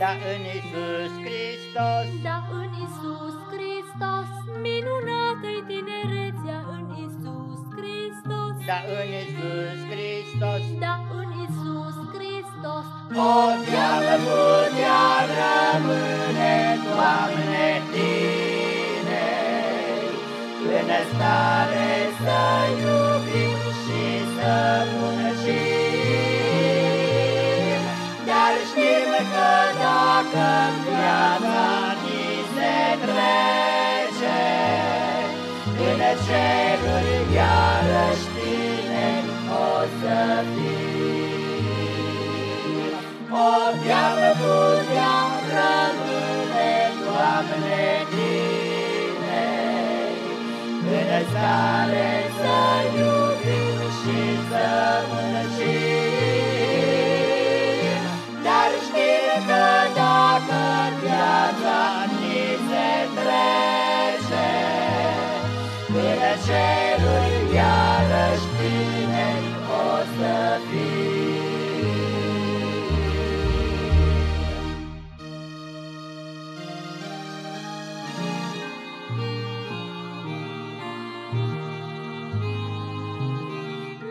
Da în Isus Hristos, Da în Isus Hristos, minunată-i tinerețea în Isus Hristos. Da în Isus Hristos, Da în Isus Hristos, o teamă putea rămâne, Doamne, Tine, în stare să iubim și să că dacă viața ni se trece, în ceruri ceruri iarăși tine o să fim.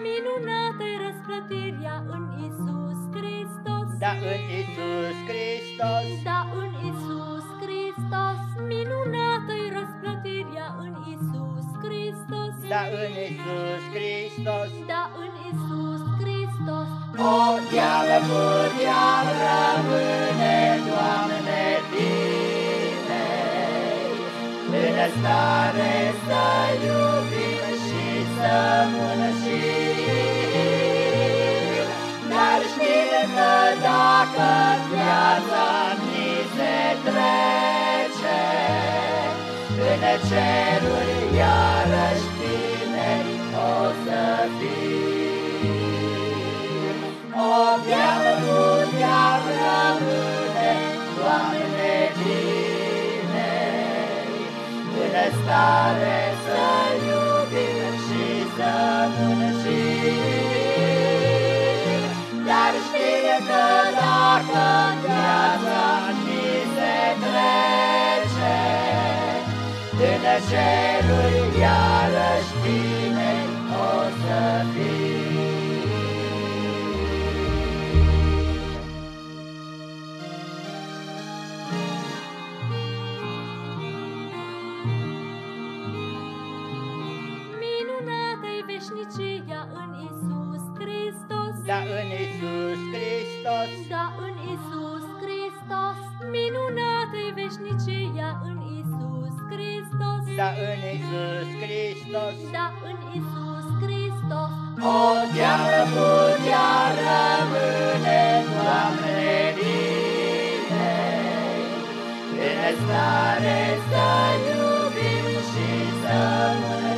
minunată-i răsplătirea în Isus Hristos. Da în Isus Hristos, Da în Isus Hristos, minunată-i răsplătirea în Isus Hristos. Da în Isus Hristos, Da în Isus Hristos, o teamă putea rămâne, Doamne, Tine, în stare să iubim și să mânășim. Dar știm că dacă viața ni se trece, în ceruri iarăși tineri o să fim. O teamă putea rămâne, Doamne, Tine, în stare să iubim și să mânășim. Dar știm că dacă viața ni se trece, în ceruri iarăși tineri o să fim. minunată-i veșnicia în Isus Hristos. Da în Isus Hristos, Da în Isus Hristos, minunată-i veșnicia în Isus Hristos. da în Isus Hristos, Da în stare să iubim și să mânășim.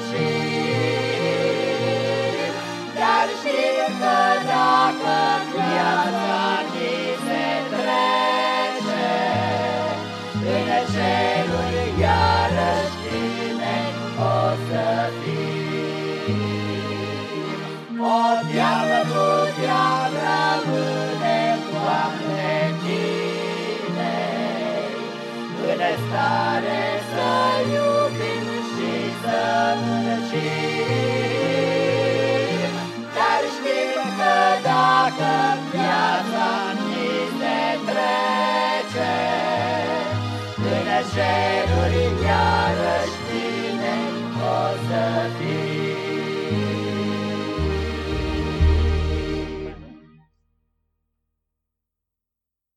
Ceruri iarăși tineri o să fim.